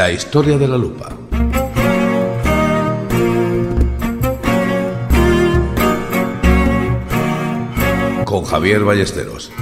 La historia de la lupa. Con Javier Ballesteros.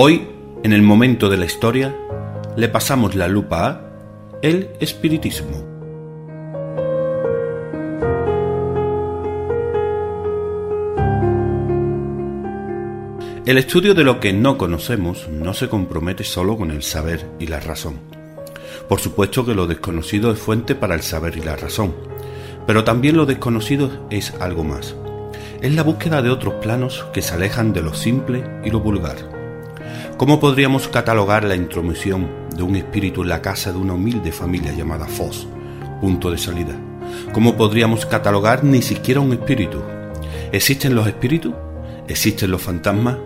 Hoy, en el momento de la historia, le pasamos la lupa a el espiritismo. El estudio de lo que no conocemos no se compromete solo con el saber y la razón. Por supuesto que lo desconocido es fuente para el saber y la razón, pero también lo desconocido es algo más. Es la búsqueda de otros planos que se alejan de lo simple y lo vulgar. ¿Cómo podríamos catalogar la intromisión de un espíritu en la casa de una humilde familia llamada Foss, punto de salida? ¿Cómo podríamos catalogar ni siquiera un espíritu? ¿Existen los espíritus? ¿Existen los fantasmas?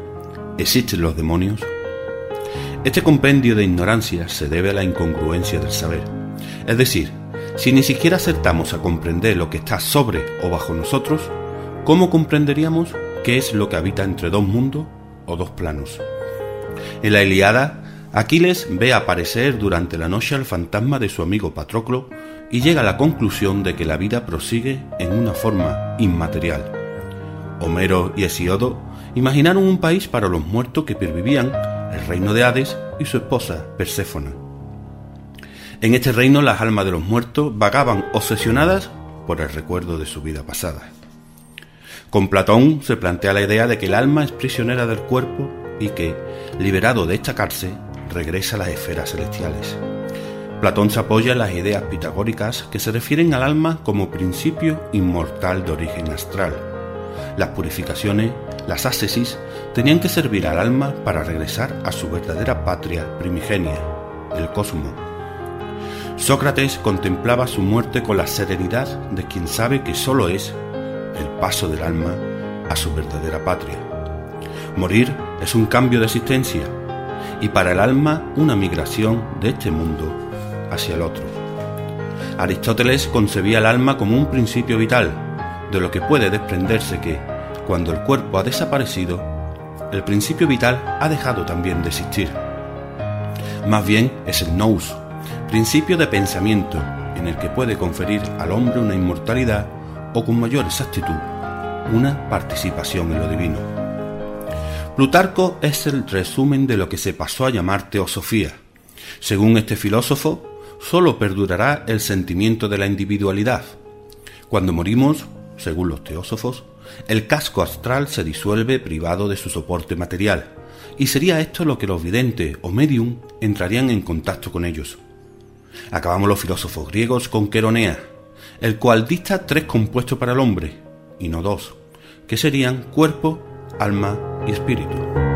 ¿Existen los demonios? Este compendio de ignorancia se debe a la incongruencia del saber. Es decir, si ni siquiera acertamos a comprender lo que está sobre o bajo nosotros, ¿cómo comprenderíamos qué es lo que habita entre dos mundos o dos planos? En la Iliada, Aquiles ve aparecer durante la noche al fantasma de su amigo Patroclo y llega a la conclusión de que la vida prosigue en una forma inmaterial. Homero y Hesiodo imaginaron un país para los muertos que pervivían, el reino de Hades y su esposa Perséfona. En este reino las almas de los muertos vagaban obsesionadas por el recuerdo de su vida pasada. Con Platón se plantea la idea de que el alma es prisionera del cuerpo y que, liberado de esta cárcel, regresa a las esferas celestiales. Platón se apoya en las ideas pitagóricas que se refieren al alma como principio inmortal de origen astral. Las purificaciones, las ascesis, tenían que servir al alma para regresar a su verdadera patria primigenia, el cosmos. Sócrates contemplaba su muerte con la serenidad de quien sabe que solo es el paso del alma a su verdadera patria. Morir es un cambio de existencia y para el alma una migración de este mundo hacia el otro. Aristóteles concebía el alma como un principio vital, de lo que puede desprenderse que, cuando el cuerpo ha desaparecido, el principio vital ha dejado también de existir. Más bien es el nous, principio de pensamiento en el que puede conferir al hombre una inmortalidad o con mayor exactitud una participación en lo divino. Plutarco es el resumen de lo que se pasó a llamar teosofía. Según este filósofo, sólo perdurará el sentimiento de la individualidad. Cuando morimos, según los teósofos, el casco astral se disuelve privado de su soporte material, y sería esto lo que los videntes o medium entrarían en contacto con ellos. Acabamos los filósofos griegos con Queronea, el cual dicta tres compuestos para el hombre, y no dos, que serían cuerpo, alma espíritu.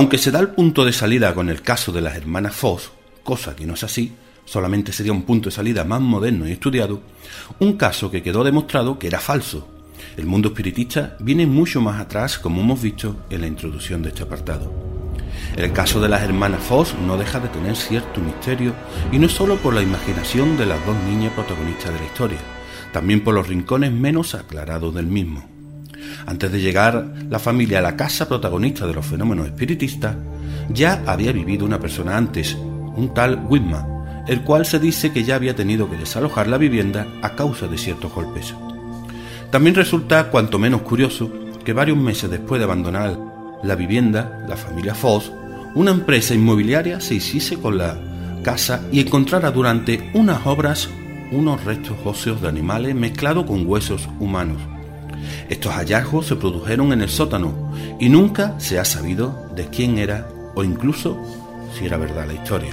Aunque se da el punto de salida con el caso de las hermanas Foss, cosa que no es así, solamente sería un punto de salida más moderno y estudiado, un caso que quedó demostrado que era falso. El mundo espiritista viene mucho más atrás, como hemos visto en la introducción de este apartado. El caso de las hermanas Foss no deja de tener cierto misterio, y no solo por la imaginación de las dos niñas protagonistas de la historia, también por los rincones menos aclarados del mismo. Antes de llegar la familia a la casa protagonista de los fenómenos espiritistas, ya había vivido una persona antes, un tal Whitman, el cual se dice que ya había tenido que desalojar la vivienda a causa de ciertos golpes. También resulta cuanto menos curioso que varios meses después de abandonar la vivienda, la familia Foss, una empresa inmobiliaria se hiciese con la casa y encontrara durante unas obras unos restos óseos de animales mezclados con huesos humanos. Estos hallazgos se produjeron en el sótano y nunca se ha sabido de quién era o incluso si era verdad la historia.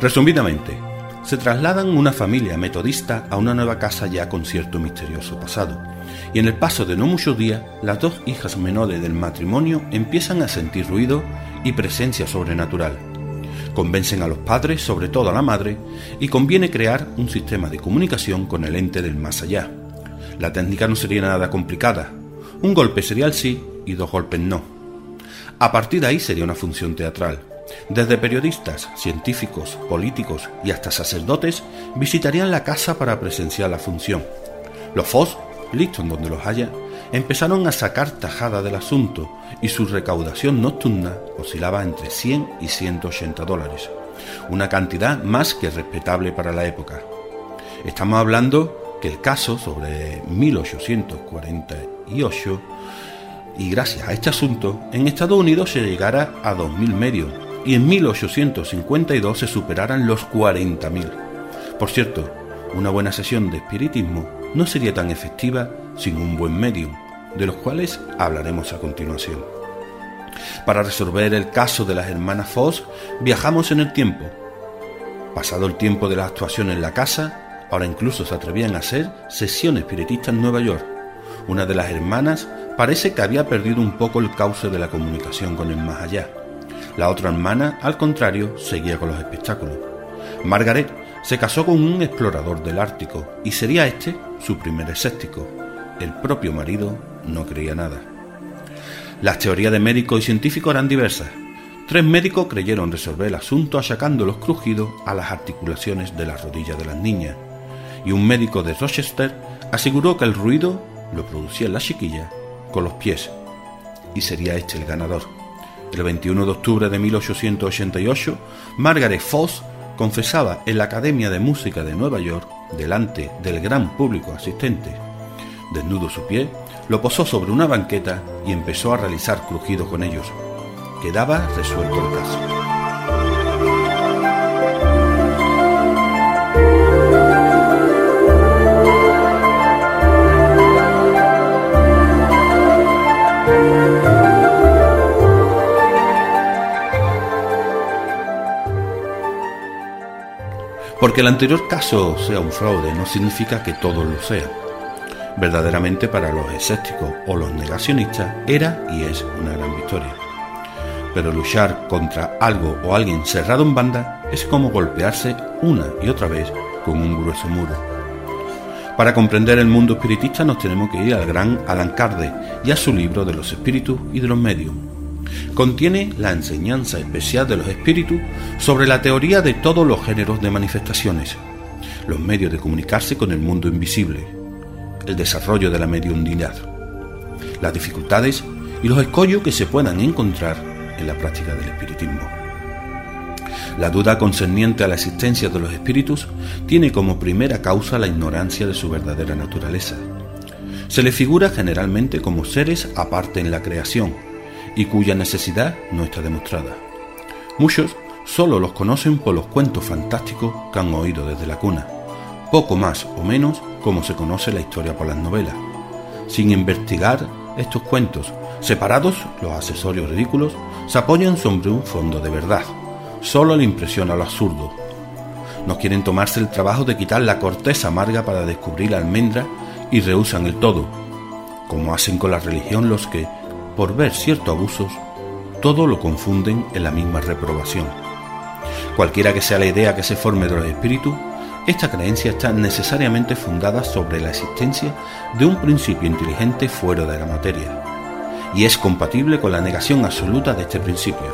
Resumidamente, se trasladan una familia metodista a una nueva casa ya con cierto misterioso pasado, y en el paso de no muchos días, las dos hijas menores del matrimonio empiezan a sentir ruido y presencia sobrenatural. Convencen a los padres, sobre todo a la madre, y conviene crear un sistema de comunicación con el ente del más allá. La técnica no sería nada complicada. Un golpe sería el sí y dos golpes no. A partir de ahí sería una función teatral. Desde periodistas, científicos, políticos y hasta sacerdotes visitarían la casa para presenciar la función. Los FOS, listos donde los haya, empezaron a sacar tajada del asunto y su recaudación nocturna oscilaba entre 100 y 180 dólares, una cantidad más que respetable para la época. Estamos hablando que el caso sobre 1848 y gracias a este asunto en Estados Unidos se llegara a 2.000 medios y en 1852 se superaran los 40.000. Por cierto, una buena sesión de espiritismo no sería tan efectiva sin un buen medio, de los cuales hablaremos a continuación. Para resolver el caso de las hermanas Foss, viajamos en el tiempo. Pasado el tiempo de la actuación en la casa, ahora incluso se atrevían a hacer sesiones espiritistas en Nueva York. Una de las hermanas parece que había perdido un poco el cauce de la comunicación con el más allá. La otra hermana, al contrario, seguía con los espectáculos. Margaret se casó con un explorador del Ártico y sería este su primer escéptico. El propio marido no creía nada. Las teorías de médicos y científicos eran diversas. Tres médicos creyeron resolver el asunto achacando los crujidos a las articulaciones de las rodillas de las niñas, y un médico de Rochester aseguró que el ruido lo producía la chiquilla con los pies, y sería este el ganador. El 21 de octubre de 1888, Margaret Foss confesaba en la Academia de Música de Nueva York, delante del gran público asistente. Desnudo su pie, lo posó sobre una banqueta y empezó a realizar crujidos con ellos. Quedaba resuelto el caso. Porque el anterior caso sea un fraude no significa que todos lo sean. Verdaderamente para los escépticos o los negacionistas era y es una gran victoria. Pero luchar contra algo o alguien cerrado en banda es como golpearse una y otra vez con un grueso muro. Para comprender el mundo espiritista nos tenemos que ir al gran Alan Kardec y a su libro de los espíritus y de los medios, Contiene la enseñanza especial de los espíritus sobre la teoría de todos los géneros de manifestaciones, los medios de comunicarse con el mundo invisible, el desarrollo de la mediunidad, las dificultades y los escollos que se puedan encontrar en la práctica del espiritismo. La duda concerniente a la existencia de los espíritus tiene como primera causa la ignorancia de su verdadera naturaleza. Se le figura generalmente como seres aparte en la creación, y cuya necesidad no está demostrada. Muchos solo los conocen por los cuentos fantásticos que han oído desde la cuna, poco más o menos como se conoce la historia por las novelas. Sin investigar estos cuentos, separados los accesorios ridículos, se apoyan sobre un fondo de verdad. Solo le impresiona lo absurdo. No quieren tomarse el trabajo de quitar la corteza amarga para descubrir la almendra y rehusan el todo, como hacen con la religión los que, por ver ciertos abusos, todo lo confunden en la misma reprobación. Cualquiera que sea la idea que se forme de los espíritus, esta creencia está necesariamente fundada sobre la existencia de un principio inteligente fuera de la materia, y es compatible con la negación absoluta de este principio.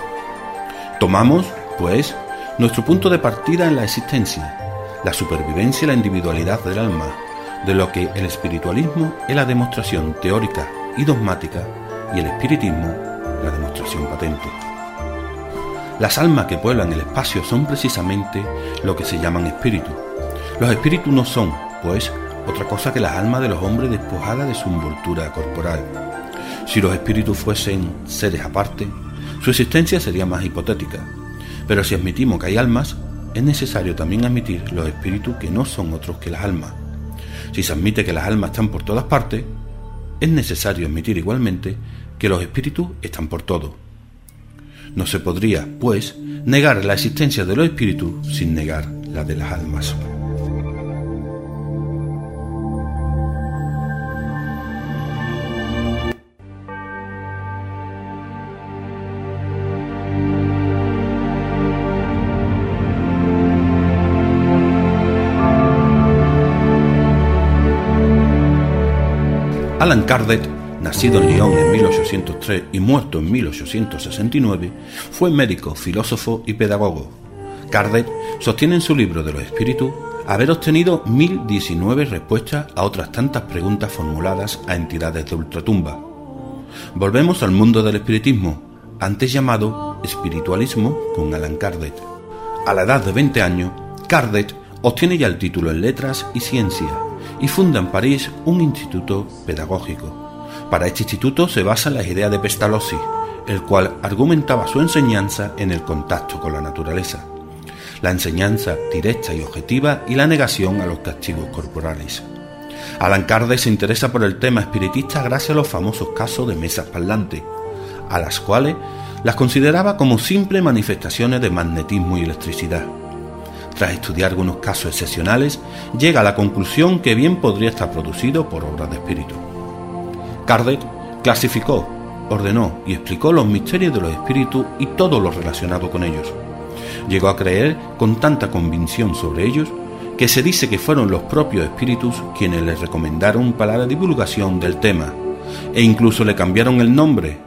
Tomamos, pues, nuestro punto de partida en la existencia, la supervivencia y la individualidad del alma, de lo que el espiritualismo es la demostración teórica y dogmática y el espiritismo la demostración patente. Las almas que pueblan el espacio son precisamente lo que se llaman espíritus. Los espíritus no son, pues, otra cosa que las almas de los hombres despojadas de su envoltura corporal. Si los espíritus fuesen seres aparte, su existencia sería más hipotética. Pero si admitimos que hay almas, es necesario también admitir los espíritus que no son otros que las almas. Si se admite que las almas están por todas partes, es necesario admitir igualmente que los espíritus están por todo. No se podría, pues, negar la existencia de los espíritus sin negar la de las almas. Kardec, nacido en Lyon en 1803 y muerto en 1869, fue médico, filósofo y pedagogo. Kardec sostiene en su libro de los espíritus haber obtenido 1019 respuestas a otras tantas preguntas formuladas a entidades de ultratumba. Volvemos al mundo del espiritismo, antes llamado espiritualismo con Alan Kardec. A la edad de 20 años, Kardec obtiene ya el título en letras y ciencia y funda en París un instituto pedagógico. Para este instituto se basa en las ideas de Pestalozzi, el cual argumentaba su enseñanza en el contacto con la naturaleza, la enseñanza directa y objetiva y la negación a los castigos corporales. Alan Kardec se interesa por el tema espiritista gracias a los famosos casos de mesas parlantes, a las cuales las consideraba como simples manifestaciones de magnetismo y electricidad. Tras estudiar algunos casos excepcionales, llega a la conclusión que bien podría estar producido por obras de espíritu. Kardec clasificó, ordenó y explicó los misterios de los espíritus y todo lo relacionado con ellos. Llegó a creer con tanta convicción sobre ellos que se dice que fueron los propios espíritus quienes les recomendaron para la divulgación del tema, e incluso le cambiaron el nombre.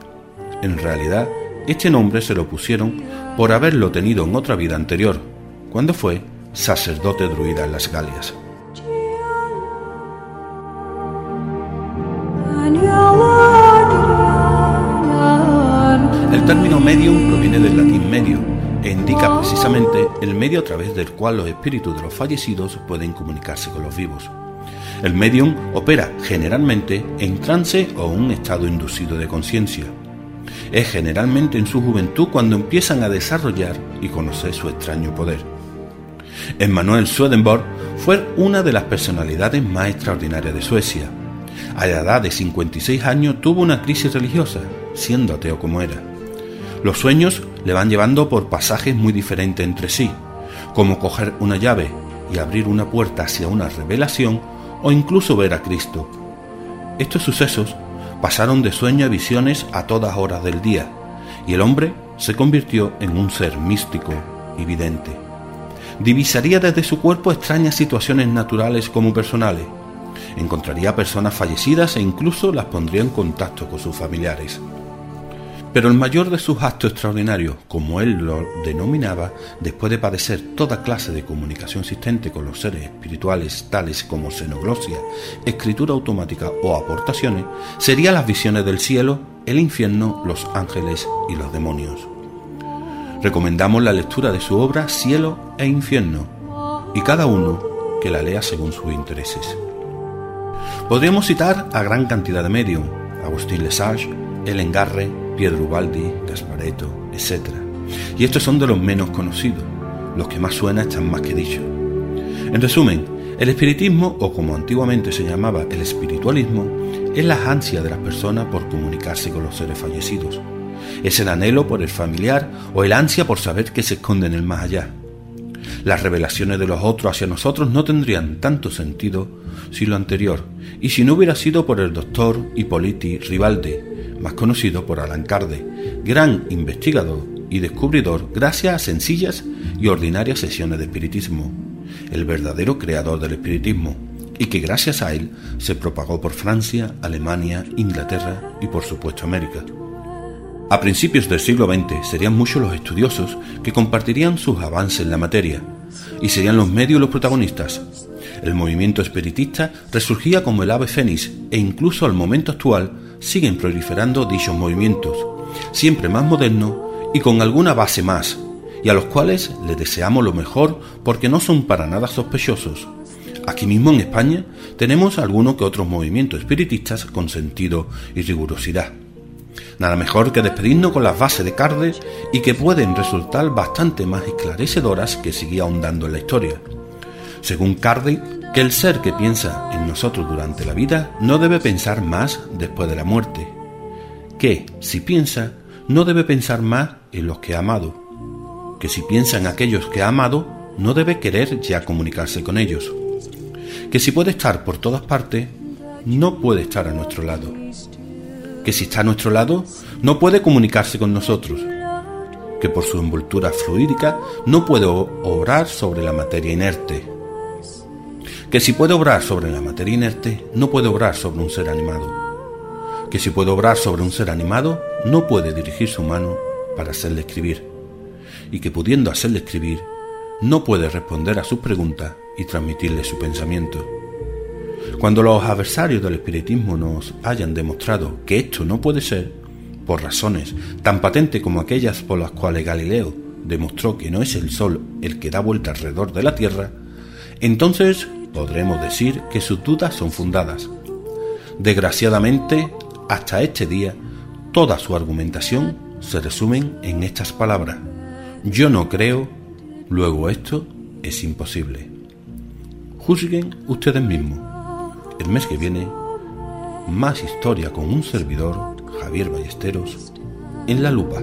En realidad, este nombre se lo pusieron por haberlo tenido en otra vida anterior, cuando fue sacerdote druida en las Galias. El término medium proviene del latín medio e indica precisamente el medio a través del cual los espíritus de los fallecidos pueden comunicarse con los vivos. El medium opera generalmente en trance o un estado inducido de conciencia. Es generalmente en su juventud cuando empiezan a desarrollar y conocer su extraño poder. Emmanuel Swedenborg fue una de las personalidades más extraordinarias de Suecia. A la edad de 56 años tuvo una crisis religiosa, siendo ateo como era. Los sueños le van llevando por pasajes muy diferentes entre sí, como coger una llave y abrir una puerta hacia una revelación o incluso ver a Cristo. Estos sucesos pasaron de sueño a visiones a todas horas del día, y el hombre se convirtió en un ser místico y vidente divisaría desde su cuerpo extrañas situaciones naturales como personales. Encontraría personas fallecidas e incluso las pondría en contacto con sus familiares. Pero el mayor de sus actos extraordinarios, como él lo denominaba, después de padecer toda clase de comunicación existente con los seres espirituales tales como xenoglosia, escritura automática o aportaciones, serían las visiones del cielo, el infierno, los ángeles y los demonios. Recomendamos la lectura de su obra Cielo e Infierno y cada uno que la lea según sus intereses. Podríamos citar a gran cantidad de medios, Agustín Lesage, Ellen Garre, Pietro Ubaldi, Gasparetto, etc. Y estos son de los menos conocidos, los que más suenan están más que dichos. En resumen, el espiritismo, o como antiguamente se llamaba el espiritualismo, es la ansia de las personas por comunicarse con los seres fallecidos es el anhelo por el familiar o el ansia por saber qué se esconde en el más allá. Las revelaciones de los otros hacia nosotros no tendrían tanto sentido si lo anterior, y si no hubiera sido por el doctor Hippolyte Rivalde, más conocido por Alan Kardec, gran investigador y descubridor gracias a sencillas y ordinarias sesiones de espiritismo, el verdadero creador del espiritismo, y que gracias a él se propagó por Francia, Alemania, Inglaterra y por supuesto América. A principios del siglo XX serían muchos los estudiosos que compartirían sus avances en la materia, y serían los medios los protagonistas. El movimiento espiritista resurgía como el ave fénix e incluso al momento actual siguen proliferando dichos movimientos, siempre más modernos y con alguna base más, y a los cuales les deseamos lo mejor porque no son para nada sospechosos. Aquí mismo en España tenemos algunos que otros movimientos espiritistas con sentido y rigurosidad. Nada mejor que despedirnos con las bases de Cardes y que pueden resultar bastante más esclarecedoras que seguir ahondando en la historia. Según Cardi, que el ser que piensa en nosotros durante la vida no debe pensar más después de la muerte. Que, si piensa, no debe pensar más en los que ha amado. Que si piensa en aquellos que ha amado, no debe querer ya comunicarse con ellos. Que si puede estar por todas partes, no puede estar a nuestro lado que si está a nuestro lado, no puede comunicarse con nosotros, que por su envoltura fluídica no puede obrar sobre la materia inerte, que si puede obrar sobre la materia inerte, no puede obrar sobre un ser animado, que si puede obrar sobre un ser animado, no puede dirigir su mano para hacerle escribir, y que pudiendo hacerle escribir, no puede responder a sus preguntas y transmitirle su pensamiento. Cuando los adversarios del espiritismo nos hayan demostrado que esto no puede ser, por razones tan patentes como aquellas por las cuales Galileo demostró que no es el Sol el que da vuelta alrededor de la Tierra, entonces podremos decir que sus dudas son fundadas. Desgraciadamente, hasta este día, toda su argumentación se resume en estas palabras. Yo no creo, luego esto es imposible. Juzguen ustedes mismos. El mes que viene, más historia con un servidor, Javier Ballesteros, en la lupa.